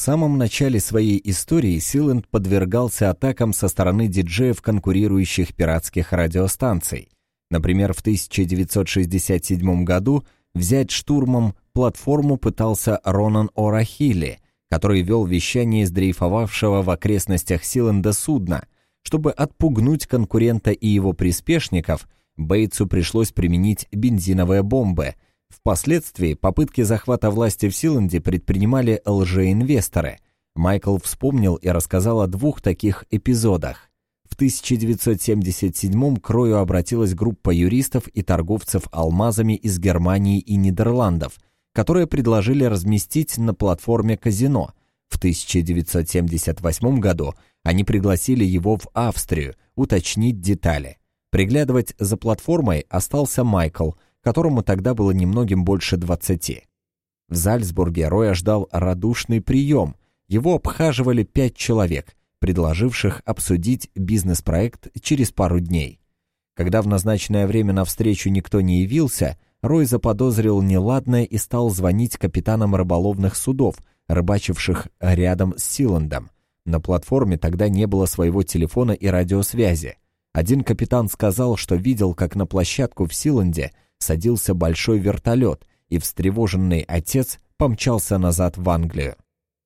самом начале своей истории Силенд подвергался атакам со стороны диджеев конкурирующих пиратских радиостанций. Например, в 1967 году взять штурмом платформу пытался Ронан О'Рахили, который вел вещание из дрейфовавшего в окрестностях Силенда судна. Чтобы отпугнуть конкурента и его приспешников, Бейтсу пришлось применить бензиновые бомбы – Впоследствии попытки захвата власти в Силенде предпринимали лжеинвесторы. Майкл вспомнил и рассказал о двух таких эпизодах. В 1977 к Рою обратилась группа юристов и торговцев алмазами из Германии и Нидерландов, которые предложили разместить на платформе казино. В 1978 году они пригласили его в Австрию уточнить детали. Приглядывать за платформой остался Майкл – которому тогда было немногим больше двадцати. В Зальцбурге Роя ждал радушный прием. Его обхаживали пять человек, предложивших обсудить бизнес-проект через пару дней. Когда в назначенное время на встречу никто не явился, Рой заподозрил неладное и стал звонить капитанам рыболовных судов, рыбачивших рядом с Силандом. На платформе тогда не было своего телефона и радиосвязи. Один капитан сказал, что видел, как на площадку в Силанде садился большой вертолет, и встревоженный отец помчался назад в Англию.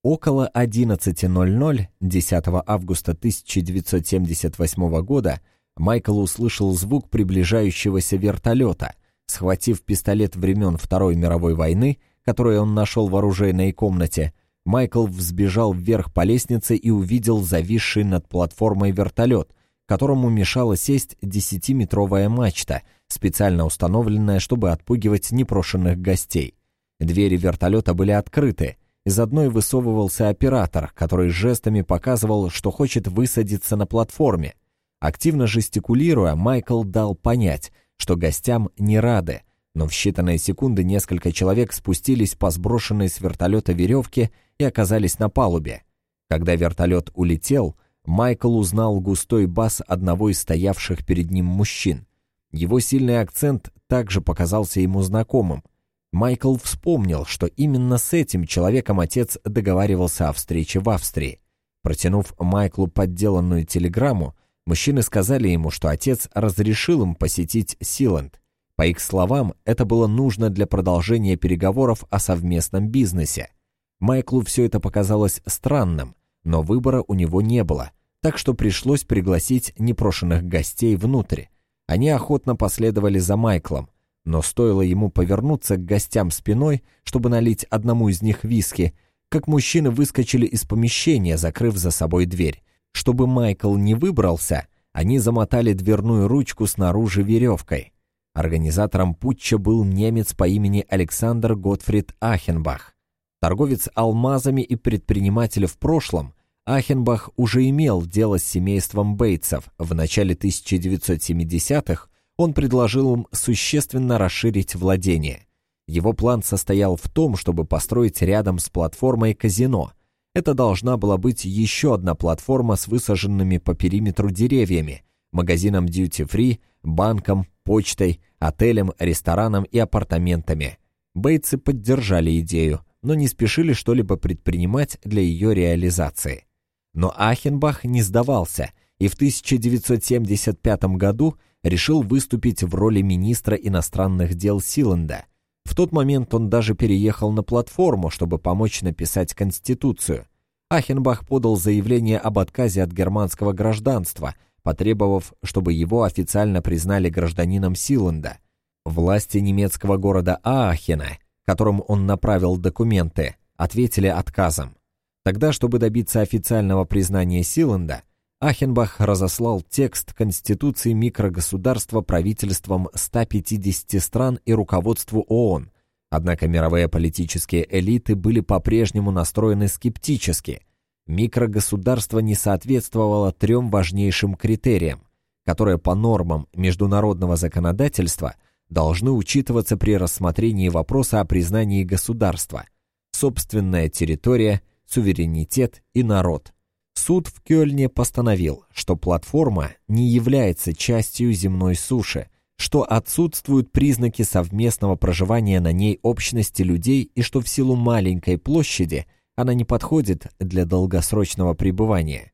Около 11.00 10 августа 1978 года Майкл услышал звук приближающегося вертолета. Схватив пистолет времен Второй мировой войны, который он нашел в оружейной комнате, Майкл взбежал вверх по лестнице и увидел зависший над платформой вертолет, которому мешала сесть десятиметровая мачта, специально установленная, чтобы отпугивать непрошенных гостей. Двери вертолета были открыты. Из одной высовывался оператор, который жестами показывал, что хочет высадиться на платформе. Активно жестикулируя, Майкл дал понять, что гостям не рады, но в считанные секунды несколько человек спустились по сброшенной с вертолета веревке и оказались на палубе. Когда вертолет улетел, Майкл узнал густой бас одного из стоявших перед ним мужчин. Его сильный акцент также показался ему знакомым. Майкл вспомнил, что именно с этим человеком отец договаривался о встрече в Австрии. Протянув Майклу подделанную телеграмму, мужчины сказали ему, что отец разрешил им посетить Силенд. По их словам, это было нужно для продолжения переговоров о совместном бизнесе. Майклу все это показалось странным, но выбора у него не было, так что пришлось пригласить непрошенных гостей внутрь. Они охотно последовали за Майклом, но стоило ему повернуться к гостям спиной, чтобы налить одному из них виски, как мужчины выскочили из помещения, закрыв за собой дверь. Чтобы Майкл не выбрался, они замотали дверную ручку снаружи веревкой. Организатором путча был немец по имени Александр Готфрид Ахенбах. Торговец алмазами и предприниматель в прошлом, Ахенбах уже имел дело с семейством Бейтсов. В начале 1970-х он предложил им существенно расширить владение. Его план состоял в том, чтобы построить рядом с платформой казино. Это должна была быть еще одна платформа с высаженными по периметру деревьями, магазином duty-free, банком, почтой, отелем, рестораном и апартаментами. Бейтсы поддержали идею, но не спешили что-либо предпринимать для ее реализации. Но Ахенбах не сдавался и в 1975 году решил выступить в роли министра иностранных дел Силенда. В тот момент он даже переехал на платформу, чтобы помочь написать Конституцию. Ахенбах подал заявление об отказе от германского гражданства, потребовав, чтобы его официально признали гражданином Силенда. Власти немецкого города Аахена, которым он направил документы, ответили отказом. Тогда, чтобы добиться официального признания Силенда, Ахенбах разослал текст Конституции микрогосударства правительством 150 стран и руководству ООН. Однако мировые политические элиты были по-прежнему настроены скептически. Микрогосударство не соответствовало трем важнейшим критериям, которые по нормам международного законодательства должны учитываться при рассмотрении вопроса о признании государства. Собственная территория – суверенитет и народ. Суд в Кёльне постановил, что платформа не является частью земной суши, что отсутствуют признаки совместного проживания на ней общности людей и что в силу маленькой площади она не подходит для долгосрочного пребывания.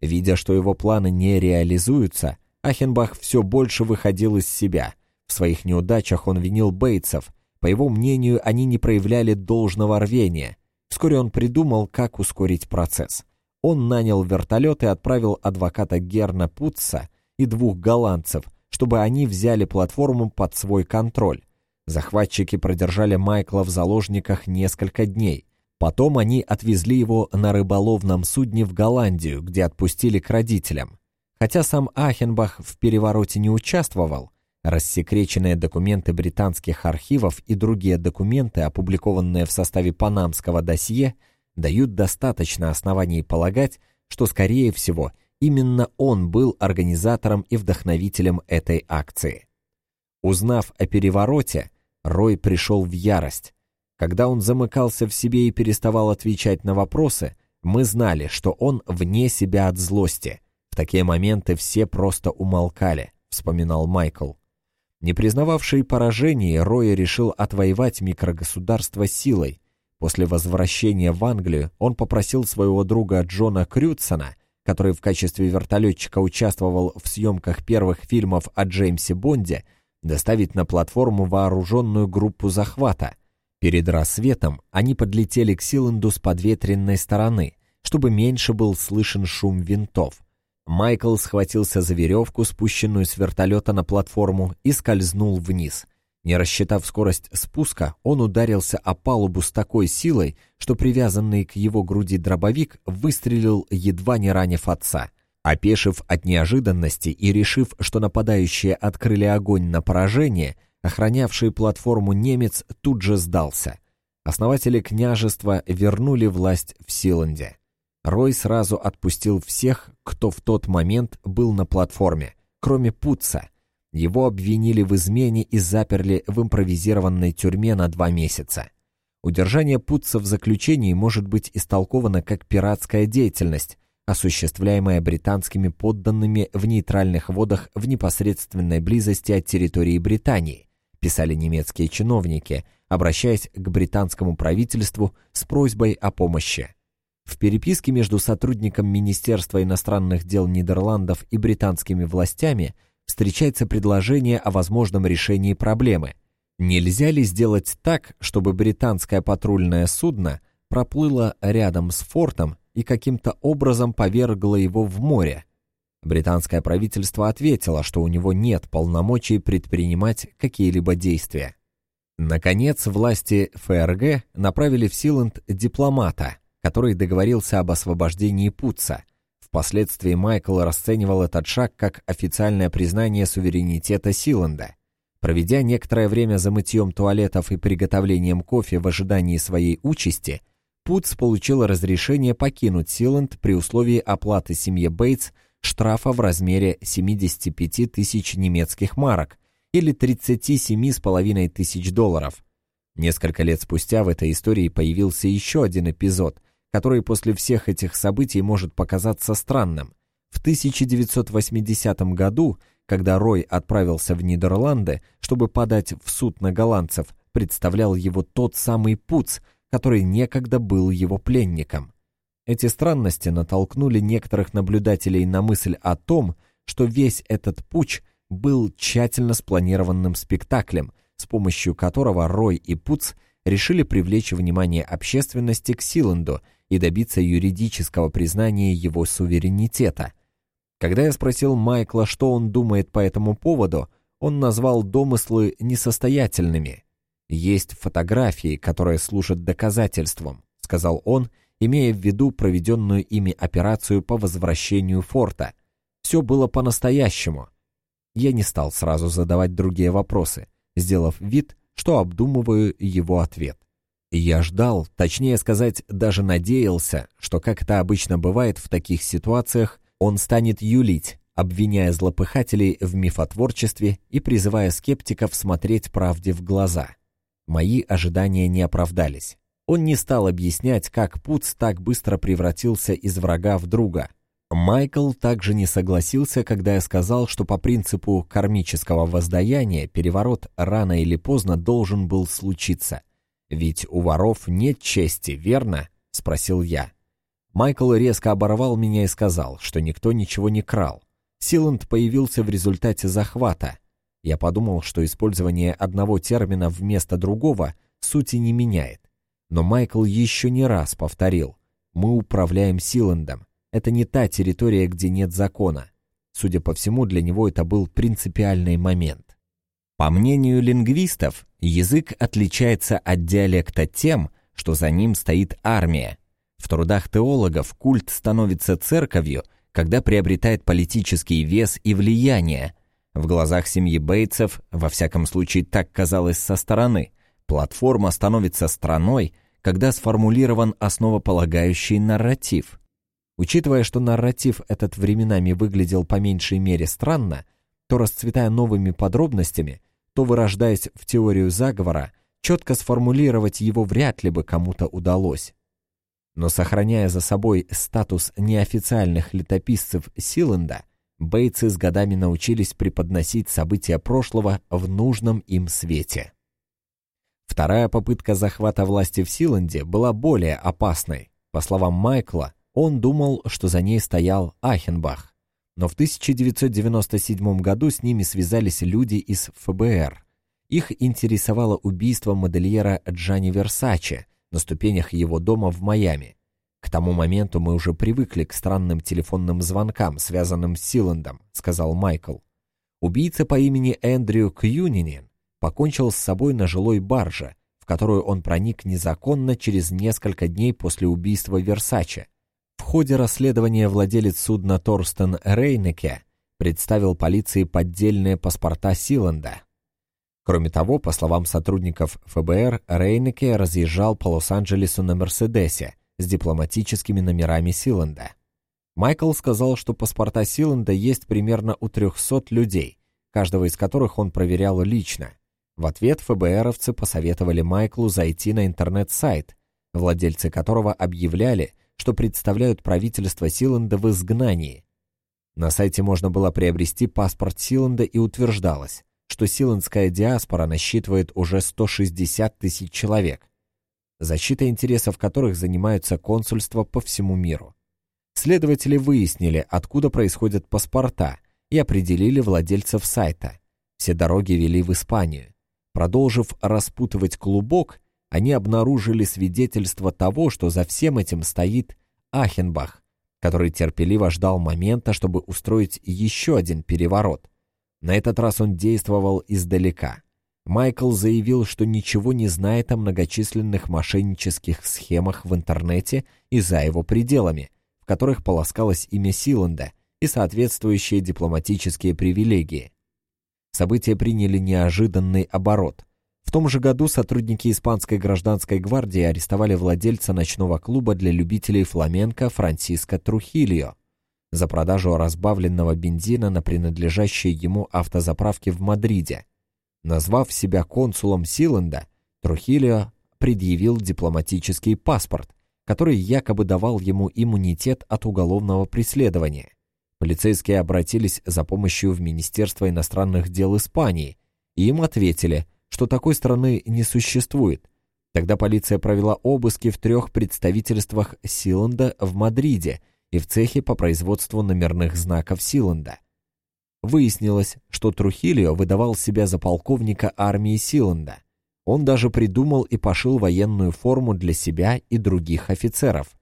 Видя, что его планы не реализуются, Ахенбах все больше выходил из себя. В своих неудачах он винил бейтсов. По его мнению, они не проявляли должного рвения. Вскоре он придумал, как ускорить процесс. Он нанял вертолет и отправил адвоката Герна Путца и двух голландцев, чтобы они взяли платформу под свой контроль. Захватчики продержали Майкла в заложниках несколько дней. Потом они отвезли его на рыболовном судне в Голландию, где отпустили к родителям. Хотя сам Ахенбах в перевороте не участвовал, рассекреченные документы британских архивов и другие документы, опубликованные в составе панамского досье, дают достаточно оснований полагать, что, скорее всего, именно он был организатором и вдохновителем этой акции. Узнав о перевороте, Рой пришел в ярость. Когда он замыкался в себе и переставал отвечать на вопросы, мы знали, что он вне себя от злости. В такие моменты все просто умолкали, вспоминал Майкл. Не признававший поражений, Рой решил отвоевать микрогосударство силой. После возвращения в Англию он попросил своего друга Джона Крюдсона, который в качестве вертолетчика участвовал в съемках первых фильмов о Джеймсе Бонде, доставить на платформу вооруженную группу захвата. Перед рассветом они подлетели к Силенду с подветренной стороны, чтобы меньше был слышен шум винтов. Майкл схватился за веревку, спущенную с вертолета на платформу, и скользнул вниз. Не рассчитав скорость спуска, он ударился о палубу с такой силой, что привязанный к его груди дробовик выстрелил, едва не ранив отца. Опешив от неожиданности и решив, что нападающие открыли огонь на поражение, охранявший платформу немец тут же сдался. Основатели княжества вернули власть в Силанде. Рой сразу отпустил всех, кто в тот момент был на платформе, кроме Путца. Его обвинили в измене и заперли в импровизированной тюрьме на два месяца. Удержание Путца в заключении может быть истолковано как пиратская деятельность, осуществляемая британскими подданными в нейтральных водах в непосредственной близости от территории Британии, писали немецкие чиновники, обращаясь к британскому правительству с просьбой о помощи. В переписке между сотрудником Министерства иностранных дел Нидерландов и британскими властями встречается предложение о возможном решении проблемы. Нельзя ли сделать так, чтобы британское патрульное судно проплыло рядом с фортом и каким-то образом повергло его в море. Британское правительство ответило, что у него нет полномочий предпринимать какие-либо действия. Наконец, власти ФРГ направили в Силанд дипломата, который договорился об освобождении Путца. Впоследствии Майкл расценивал этот шаг как официальное признание суверенитета Силанда. Проведя некоторое время за мытьем туалетов и приготовлением кофе в ожидании своей участи – Путс получил разрешение покинуть Силанд при условии оплаты семье Бейтс штрафа в размере 75 тысяч немецких марок или 37,5 тысяч долларов. Несколько лет спустя в этой истории появился еще один эпизод, который после всех этих событий может показаться странным. В 1980 году, когда Рой отправился в Нидерланды, чтобы подать в суд на голландцев, представлял его тот самый Пуц, который некогда был его пленником. Эти странности натолкнули некоторых наблюдателей на мысль о том, что весь этот путь был тщательно спланированным спектаклем, с помощью которого Рой и Пуц решили привлечь внимание общественности к Силенду и добиться юридического признания его суверенитета. Когда я спросил Майкла, что он думает по этому поводу, он назвал домыслы несостоятельными – «Есть фотографии, которые служат доказательством», — сказал он, имея в виду проведенную ими операцию по возвращению форта. Все было по-настоящему. Я не стал сразу задавать другие вопросы, сделав вид, что обдумываю его ответ. Я ждал, точнее сказать, даже надеялся, что, как это обычно бывает в таких ситуациях, он станет юлить, обвиняя злопыхателей в мифотворчестве и призывая скептиков смотреть правде в глаза. Мои ожидания не оправдались. Он не стал объяснять, как Пуц так быстро превратился из врага в друга. Майкл также не согласился, когда я сказал, что по принципу кармического воздаяния переворот рано или поздно должен был случиться. Ведь у воров нет чести, верно? спросил я. Майкл резко оборвал меня и сказал, что никто ничего не крал. Силанд появился в результате захвата. Я подумал, что использование одного термина вместо другого сути не меняет. Но Майкл еще не раз повторил. Мы управляем Силандом. Это не та территория, где нет закона. Судя по всему, для него это был принципиальный момент. По мнению лингвистов, язык отличается от диалекта тем, что за ним стоит армия. В трудах теологов культ становится церковью, когда приобретает политический вес и влияние. В глазах семьи Бейтсов, во всяком случае так казалось со стороны, платформа становится страной, когда сформулирован основополагающий нарратив. Учитывая, что нарратив этот временами выглядел по меньшей мере странно, то расцветая новыми подробностями, то вырождаясь в теорию заговора, четко сформулировать его вряд ли бы кому-то удалось. Но сохраняя за собой статус неофициальных летописцев Силенда, бейтсы с годами научились преподносить события прошлого в нужном им свете. Вторая попытка захвата власти в Силенде была более опасной. По словам Майкла, он думал, что за ней стоял Ахенбах. Но в 1997 году с ними связались люди из ФБР. Их интересовало убийство модельера Джани Версаче на ступенях его дома в Майами. К тому моменту мы уже привыкли к странным телефонным звонкам, связанным с Силандом, сказал Майкл. Убийца по имени Эндрю Кьюнинин покончил с собой на жилой барже, в которую он проник незаконно через несколько дней после убийства Версаче. Ходе расследования владелец судна Торстен Рейнеке представил полиции поддельные паспорта Силанда. Кроме того, по словам сотрудников ФБР, Рейнеке разъезжал по Лос-Анджелесу на Мерседесе с дипломатическими номерами Силанда. Майкл сказал, что паспорта Силанда есть примерно у 300 людей, каждого из которых он проверял лично. В ответ ФБРовцы посоветовали Майклу зайти на интернет-сайт, владельцы которого объявляли, что представляют правительство Силанда в изгнании. На сайте можно было приобрести паспорт Силанда и утверждалось, что силандская диаспора насчитывает уже 160 тысяч человек, защитой интересов которых занимаются консульства по всему миру. Следователи выяснили, откуда происходят паспорта, и определили владельцев сайта. Все дороги вели в Испанию. Продолжив распутывать клубок, они обнаружили свидетельство того, что за всем этим стоит Ахенбах, который терпеливо ждал момента, чтобы устроить еще один переворот. На этот раз он действовал издалека. Майкл заявил, что ничего не знает о многочисленных мошеннических схемах в интернете и за его пределами, в которых полоскалось имя Силанда и соответствующие дипломатические привилегии. События приняли неожиданный оборот – в том же году сотрудники испанской гражданской гвардии арестовали владельца ночного клуба для любителей фламенко Франсиско Трухильо за продажу разбавленного бензина на принадлежащей ему автозаправке в Мадриде. Назвав себя консулом Силенда, Трухильо предъявил дипломатический паспорт, который якобы давал ему иммунитет от уголовного преследования. Полицейские обратились за помощью в Министерство иностранных дел Испании, и им ответили – что такой страны не существует. Тогда полиция провела обыски в трех представительствах Силанда в Мадриде и в цехе по производству номерных знаков Силанда. Выяснилось, что Трухильо выдавал себя за полковника армии Силанда. Он даже придумал и пошил военную форму для себя и других офицеров.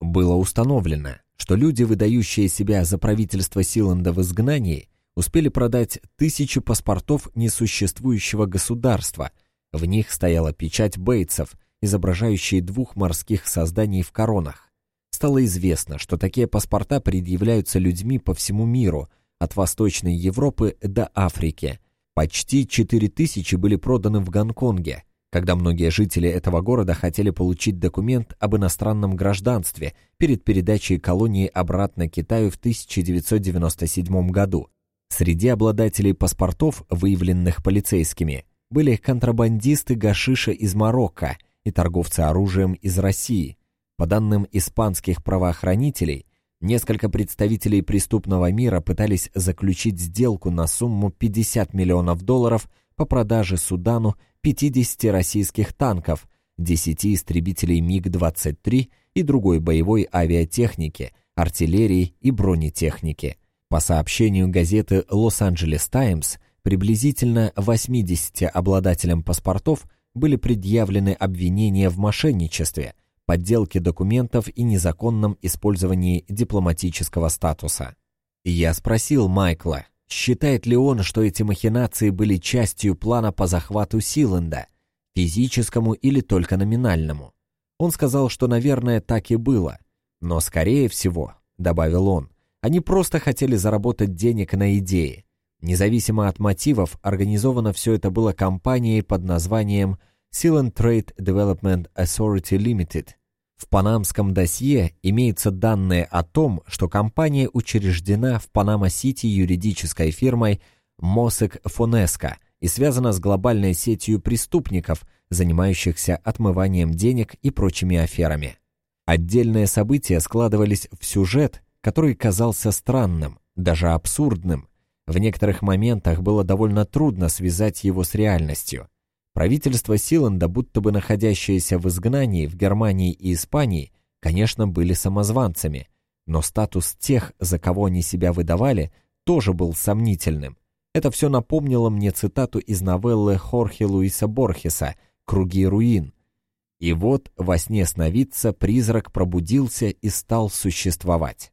Было установлено, что люди, выдающие себя за правительство Силанда в изгнании, успели продать тысячи паспортов несуществующего государства. В них стояла печать бейтсов, изображающая двух морских созданий в коронах. Стало известно, что такие паспорта предъявляются людьми по всему миру, от Восточной Европы до Африки. Почти 4000 были проданы в Гонконге, когда многие жители этого города хотели получить документ об иностранном гражданстве перед передачей колонии обратно Китаю в 1997 году. Среди обладателей паспортов, выявленных полицейскими, были контрабандисты гашиша из Марокко и торговцы оружием из России. По данным испанских правоохранителей, несколько представителей преступного мира пытались заключить сделку на сумму 50 миллионов долларов по продаже Судану 50 российских танков, 10 истребителей МиГ-23 и другой боевой авиатехники, артиллерии и бронетехники. По сообщению газеты «Лос-Анджелес Таймс», приблизительно 80 обладателям паспортов были предъявлены обвинения в мошенничестве, подделке документов и незаконном использовании дипломатического статуса. Я спросил Майкла, считает ли он, что эти махинации были частью плана по захвату Силенда, физическому или только номинальному. Он сказал, что, наверное, так и было. Но, скорее всего, добавил он, они просто хотели заработать денег на идее. Независимо от мотивов, организовано все это было компанией под названием Sealand Trade Development Authority Limited. В панамском досье имеются данные о том, что компания учреждена в Панама-Сити юридической фирмой Mossack Fonseca и связана с глобальной сетью преступников, занимающихся отмыванием денег и прочими аферами. Отдельные события складывались в сюжет, который казался странным, даже абсурдным. В некоторых моментах было довольно трудно связать его с реальностью. Правительство Силанда, будто бы находящееся в изгнании в Германии и Испании, конечно, были самозванцами, но статус тех, за кого они себя выдавали, тоже был сомнительным. Это все напомнило мне цитату из новеллы Хорхе Луиса Борхеса «Круги руин». И вот во сне сновидца призрак пробудился и стал существовать.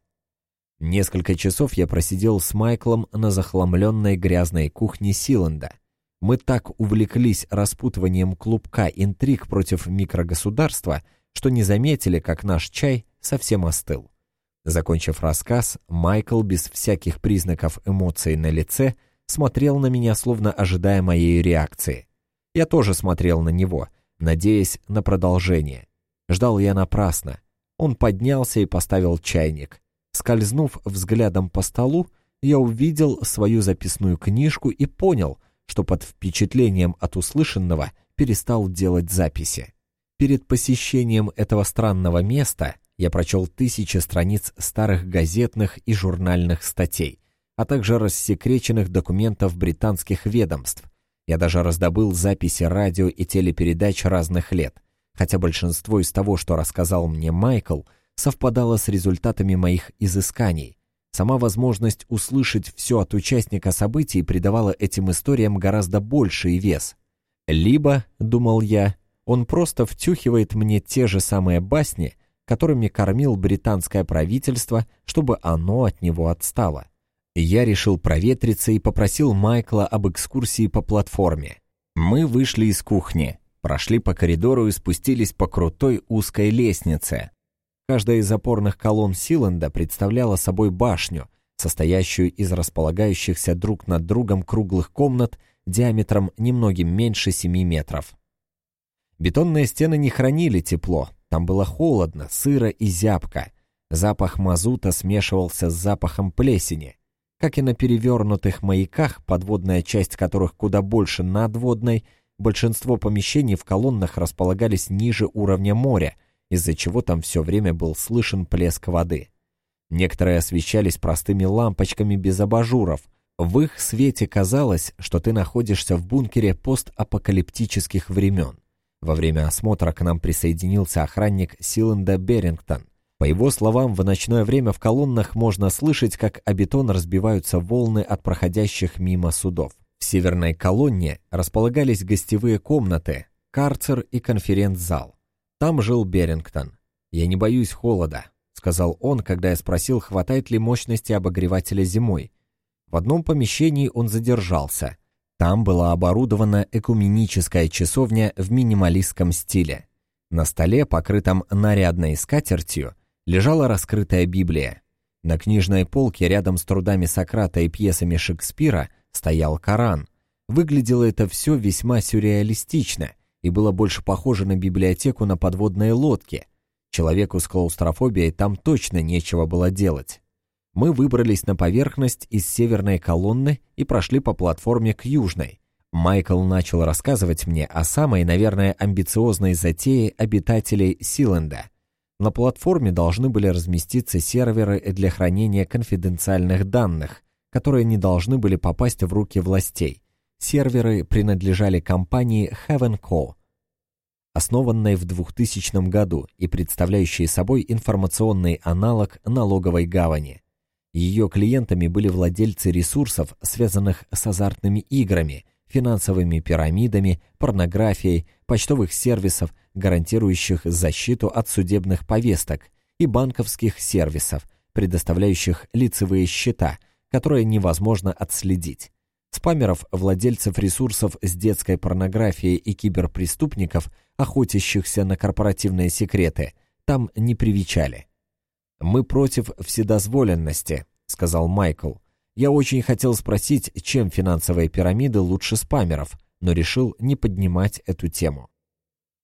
Несколько часов я просидел с Майклом на захламленной грязной кухне Силанда. Мы так увлеклись распутыванием клубка интриг против микрогосударства, что не заметили, как наш чай совсем остыл. Закончив рассказ, Майкл без всяких признаков эмоций на лице смотрел на меня, словно ожидая моей реакции. Я тоже смотрел на него, надеясь на продолжение. Ждал я напрасно. Он поднялся и поставил чайник. Скользнув взглядом по столу, я увидел свою записную книжку и понял — что под впечатлением от услышанного перестал делать записи. Перед посещением этого странного места я прочел тысячи страниц старых газетных и журнальных статей, а также рассекреченных документов британских ведомств. Я даже раздобыл записи радио и телепередач разных лет, хотя большинство из того, что рассказал мне Майкл, совпадало с результатами моих изысканий, Сама возможность услышать все от участника событий придавала этим историям гораздо больший вес. Либо, думал я, он просто втюхивает мне те же самые басни, которыми кормил британское правительство, чтобы оно от него отстало. Я решил проветриться и попросил Майкла об экскурсии по платформе. Мы вышли из кухни, прошли по коридору и спустились по крутой узкой лестнице, Каждая из опорных колонн Силенда представляла собой башню, состоящую из располагающихся друг над другом круглых комнат диаметром немногим меньше 7 метров. Бетонные стены не хранили тепло, там было холодно, сыро и зябко. Запах мазута смешивался с запахом плесени. Как и на перевернутых маяках, подводная часть которых куда больше надводной, большинство помещений в колоннах располагались ниже уровня моря – из-за чего там все время был слышен плеск воды. Некоторые освещались простыми лампочками без абажуров. В их свете казалось, что ты находишься в бункере постапокалиптических времен. Во время осмотра к нам присоединился охранник Силенда Берингтон. По его словам, в ночное время в колоннах можно слышать, как о бетон разбиваются волны от проходящих мимо судов. В северной колонне располагались гостевые комнаты, карцер и конференц-зал. Там жил Берингтон. «Я не боюсь холода», — сказал он, когда я спросил, хватает ли мощности обогревателя зимой. В одном помещении он задержался. Там была оборудована экуменическая часовня в минималистском стиле. На столе, покрытом нарядной скатертью, лежала раскрытая Библия. На книжной полке рядом с трудами Сократа и пьесами Шекспира стоял Коран. Выглядело это все весьма сюрреалистично, и было больше похоже на библиотеку на подводной лодке. Человеку с клаустрофобией там точно нечего было делать. Мы выбрались на поверхность из северной колонны и прошли по платформе к южной. Майкл начал рассказывать мне о самой, наверное, амбициозной затее обитателей Силенда. На платформе должны были разместиться серверы для хранения конфиденциальных данных, которые не должны были попасть в руки властей – Серверы принадлежали компании Heaven Co. основанной в 2000 году и представляющей собой информационный аналог налоговой гавани. Ее клиентами были владельцы ресурсов, связанных с азартными играми, финансовыми пирамидами, порнографией, почтовых сервисов, гарантирующих защиту от судебных повесток, и банковских сервисов, предоставляющих лицевые счета, которые невозможно отследить. Спамеров, владельцев ресурсов с детской порнографией и киберпреступников, охотящихся на корпоративные секреты, там не привечали. «Мы против вседозволенности», — сказал Майкл. «Я очень хотел спросить, чем финансовые пирамиды лучше спамеров, но решил не поднимать эту тему».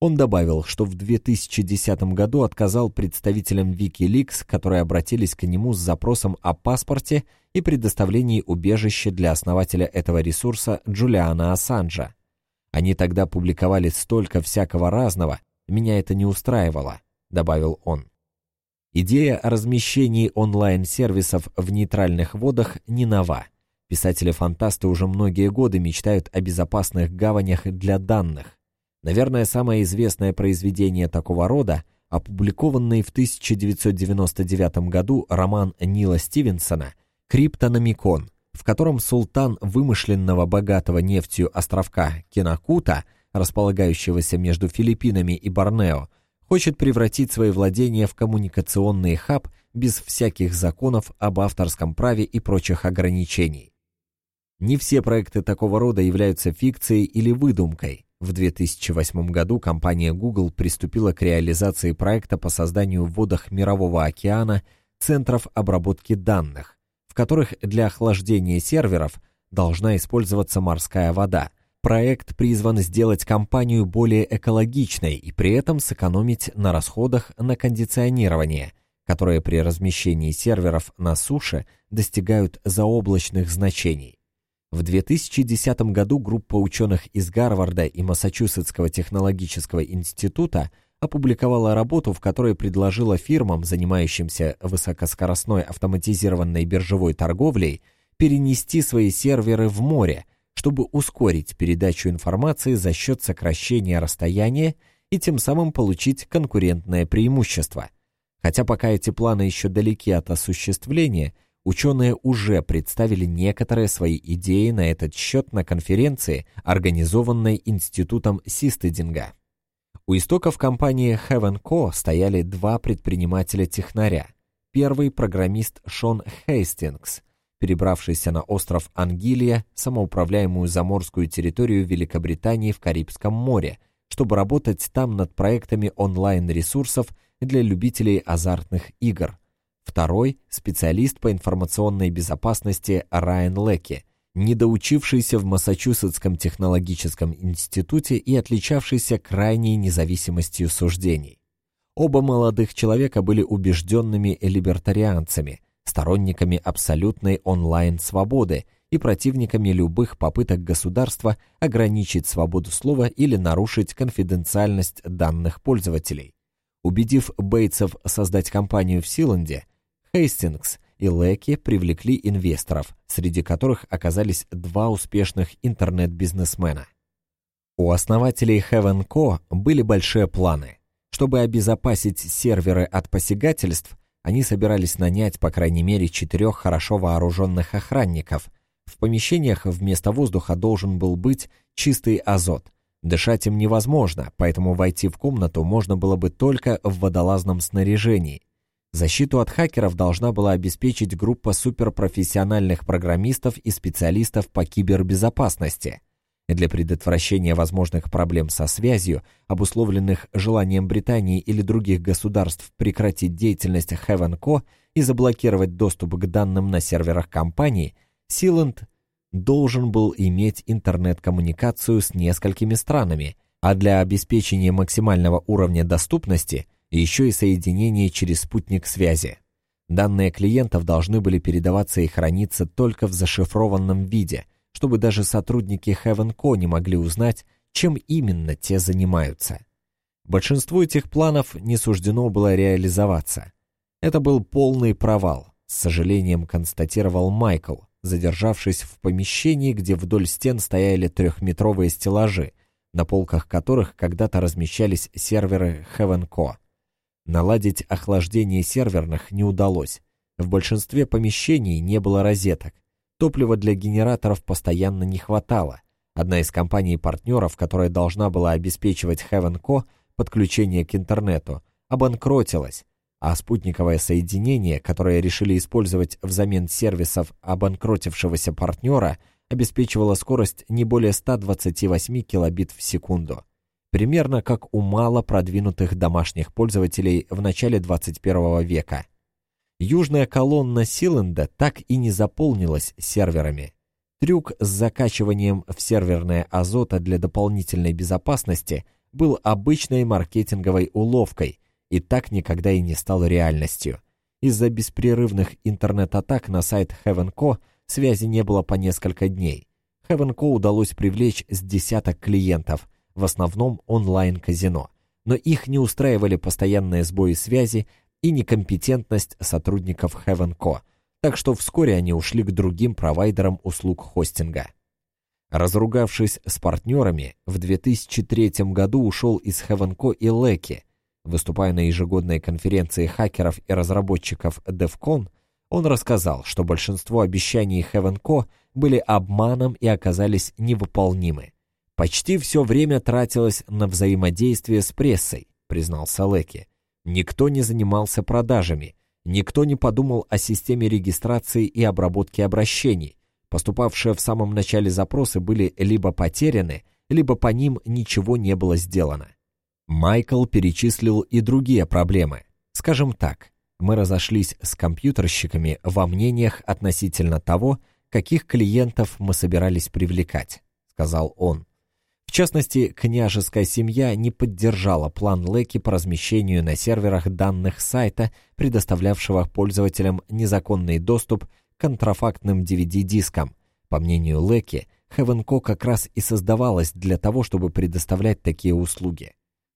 Он добавил, что в 2010 году отказал представителям Wikileaks, которые обратились к нему с запросом о паспорте и предоставлении убежища для основателя этого ресурса Джулиана Ассанжа. Они тогда публиковали столько всякого разного, меня это не устраивало, добавил он. Идея о размещении онлайн-сервисов в нейтральных водах не нова. Писатели-фантасты уже многие годы мечтают о безопасных гаванях для данных. Наверное, самое известное произведение такого рода – опубликованный в 1999 году роман Нила Стивенсона «Криптономикон», в котором султан вымышленного богатого нефтью островка Кинакута, располагающегося между Филиппинами и Борнео, хочет превратить свои владения в коммуникационный хаб без всяких законов об авторском праве и прочих ограничений. Не все проекты такого рода являются фикцией или выдумкой. В 2008 году компания Google приступила к реализации проекта по созданию в водах Мирового океана центров обработки данных, которых для охлаждения серверов должна использоваться морская вода – Проект призван сделать компанию более экологичной и при этом сэкономить на расходах на кондиционирование, которые при размещении серверов на суше достигают заоблачных значений. В 2010 году группа ученых из Гарварда и Массачусетского технологического института опубликовала работу, в которой предложила фирмам, занимающимся высокоскоростной автоматизированной биржевой торговлей, перенести свои серверы в море – чтобы ускорить передачу информации за счет сокращения расстояния и тем самым получить конкурентное преимущество. Хотя пока эти планы еще далеки от осуществления, ученые уже представили некоторые свои идеи на этот счет на конференции, организованной Институтом Систединга. У истоков компании Heaven Co. стояли два предпринимателя-технаря. Первый – программист Шон Хейстингс, перебравшийся на остров Ангилия, самоуправляемую заморскую территорию Великобритании в Карибском море, чтобы работать там над проектами онлайн-ресурсов для любителей азартных игр. Второй – специалист по информационной безопасности Райан Лекки, недоучившийся в Массачусетском технологическом институте и отличавшийся крайней независимостью суждений. Оба молодых человека были убежденными либертарианцами, сторонниками абсолютной онлайн-свободы и противниками любых попыток государства ограничить свободу слова или нарушить конфиденциальность данных пользователей. Убедив Бейтсов создать компанию в Силенде, Хейстингс и Леки привлекли инвесторов, среди которых оказались два успешных интернет-бизнесмена. У основателей Heaven Co. были большие планы. Чтобы обезопасить серверы от посягательств, они собирались нанять по крайней мере четырех хорошо вооруженных охранников. В помещениях вместо воздуха должен был быть чистый азот. Дышать им невозможно, поэтому войти в комнату можно было бы только в водолазном снаряжении. Защиту от хакеров должна была обеспечить группа суперпрофессиональных программистов и специалистов по кибербезопасности – для предотвращения возможных проблем со связью, обусловленных желанием Британии или других государств прекратить деятельность Heaven Co. и заблокировать доступ к данным на серверах компании, Силанд должен был иметь интернет-коммуникацию с несколькими странами, а для обеспечения максимального уровня доступности еще и соединение через спутник связи. Данные клиентов должны были передаваться и храниться только в зашифрованном виде – чтобы даже сотрудники Heaven Co. не могли узнать, чем именно те занимаются. Большинству этих планов не суждено было реализоваться. Это был полный провал, с сожалением констатировал Майкл, задержавшись в помещении, где вдоль стен стояли трехметровые стеллажи, на полках которых когда-то размещались серверы Heaven.co. Наладить охлаждение серверных не удалось. В большинстве помещений не было розеток. Топлива для генераторов постоянно не хватало. Одна из компаний-партнеров, которая должна была обеспечивать Heaven.co подключение к интернету, обанкротилась, а спутниковое соединение, которое решили использовать взамен сервисов обанкротившегося партнера, обеспечивало скорость не более 128 килобит в секунду. Примерно как у мало продвинутых домашних пользователей в начале 21 века. Южная колонна Силенда так и не заполнилась серверами. Трюк с закачиванием в серверное азота для дополнительной безопасности был обычной маркетинговой уловкой и так никогда и не стал реальностью. Из-за беспрерывных интернет-атак на сайт Heaven.co связи не было по несколько дней. Heaven.co удалось привлечь с десяток клиентов, в основном онлайн-казино. Но их не устраивали постоянные сбои связи и некомпетентность сотрудников Heaven.co, так что вскоре они ушли к другим провайдерам услуг хостинга. Разругавшись с партнерами, в 2003 году ушел из Heaven.co и Lecky. Выступая на ежегодной конференции хакеров и разработчиков DevCon, он рассказал, что большинство обещаний Heaven.co были обманом и оказались невыполнимы. «Почти все время тратилось на взаимодействие с прессой», признался Леки. «Никто не занимался продажами, никто не подумал о системе регистрации и обработки обращений, Поступавшие в самом начале запросы были либо потеряны, либо по ним ничего не было сделано. Майкл перечислил и другие проблемы. Скажем так, мы разошлись с компьютерщиками во мнениях относительно того, каких клиентов мы собирались привлекать, сказал он. В частности, княжеская семья не поддержала план Леки по размещению на серверах данных сайта, предоставлявшего пользователям незаконный доступ контрафактным DVD-дискам. По мнению Леки, Heaven.co как раз и создавалась для того, чтобы предоставлять такие услуги.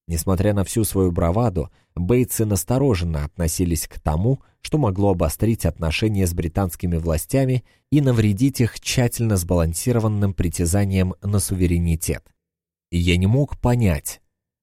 Несмотря на всю свою браваду, бейтсы настороженно относились к тому, что могло обострить отношения с британскими властями и навредить их тщательно сбалансированным притязанием на суверенитет. Я не мог понять,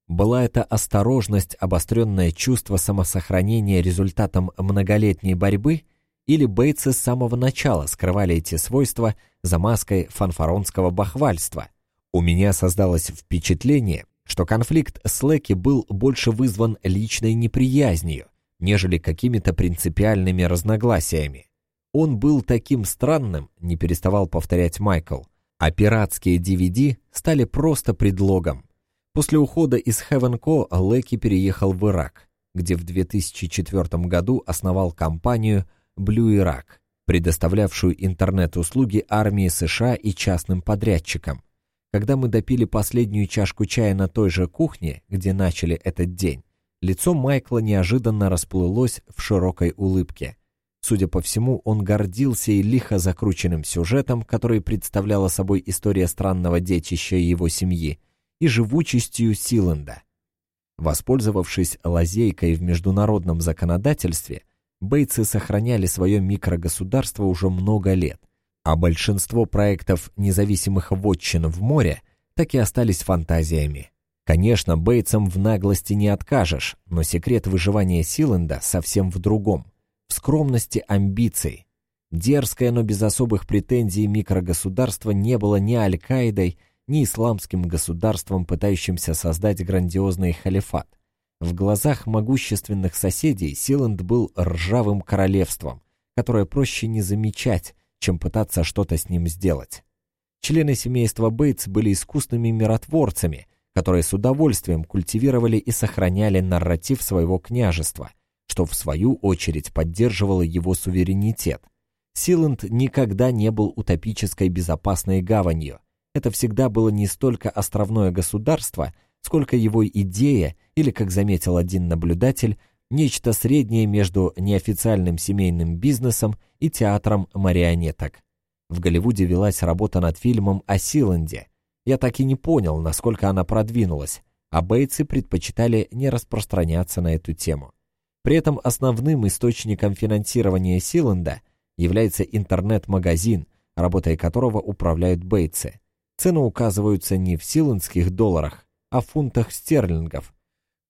была это осторожность, обостренное чувство самосохранения результатом многолетней борьбы – или бейтсы с самого начала скрывали эти свойства за маской фанфаронского бахвальства. У меня создалось впечатление, что конфликт с Леки был больше вызван личной неприязнью, нежели какими-то принципиальными разногласиями. Он был таким странным, не переставал повторять Майкл, а пиратские DVD стали просто предлогом. После ухода из Heaven.co Леки переехал в Ирак, где в 2004 году основал компанию Blue Iraq, предоставлявшую интернет-услуги армии США и частным подрядчикам. Когда мы допили последнюю чашку чая на той же кухне, где начали этот день, лицо Майкла неожиданно расплылось в широкой улыбке. Судя по всему, он гордился и лихо закрученным сюжетом, который представляла собой история странного детища его семьи, и живучестью Силенда. Воспользовавшись лазейкой в международном законодательстве, бейтсы сохраняли свое микрогосударство уже много лет, а большинство проектов независимых вотчин в море так и остались фантазиями. Конечно, бейтсам в наглости не откажешь, но секрет выживания Силенда совсем в другом. В скромности амбиций. Дерзкое, но без особых претензий микрогосударство не было ни Аль-Каидой, ни исламским государством, пытающимся создать грандиозный халифат. В глазах могущественных соседей Силанд был ржавым королевством, которое проще не замечать, чем пытаться что-то с ним сделать. Члены семейства Бейтс были искусными миротворцами, которые с удовольствием культивировали и сохраняли нарратив своего княжества, что в свою очередь поддерживало его суверенитет. Силанд никогда не был утопической безопасной гаванью. Это всегда было не столько островное государство, сколько его идея или, как заметил один наблюдатель, нечто среднее между неофициальным семейным бизнесом и театром марионеток. В Голливуде велась работа над фильмом о Силенде. Я так и не понял, насколько она продвинулась, а бейтсы предпочитали не распространяться на эту тему. При этом основным источником финансирования Силенда является интернет-магазин, работой которого управляют бейтсы. Цены указываются не в силандских долларах, а в фунтах стерлингов.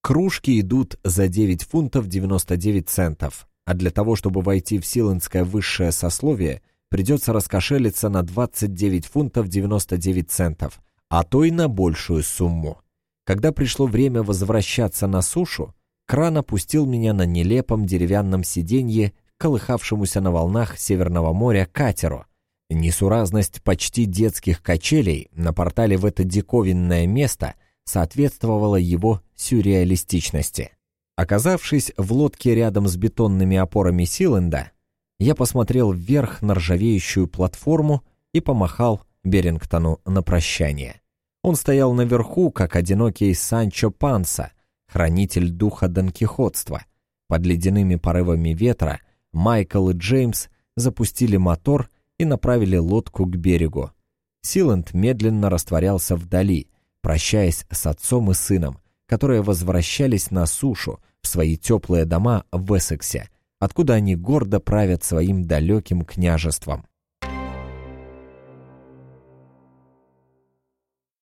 Кружки идут за 9 фунтов 99 центов, а для того, чтобы войти в силандское высшее сословие, придется раскошелиться на 29 фунтов 99 центов, а то и на большую сумму. Когда пришло время возвращаться на сушу, кран опустил меня на нелепом деревянном сиденье, колыхавшемуся на волнах Северного моря катеру. Несуразность почти детских качелей на портале в это диковинное место соответствовала его сюрреалистичности. Оказавшись в лодке рядом с бетонными опорами Силенда, я посмотрел вверх на ржавеющую платформу и помахал Берингтону на прощание. Он стоял наверху, как одинокий Санчо Панса, хранитель духа донкихотства. Под ледяными порывами ветра Майкл и Джеймс запустили мотор и направили лодку к берегу. Силанд медленно растворялся вдали, прощаясь с отцом и сыном, которые возвращались на сушу в свои теплые дома в Эссексе, откуда они гордо правят своим далеким княжеством.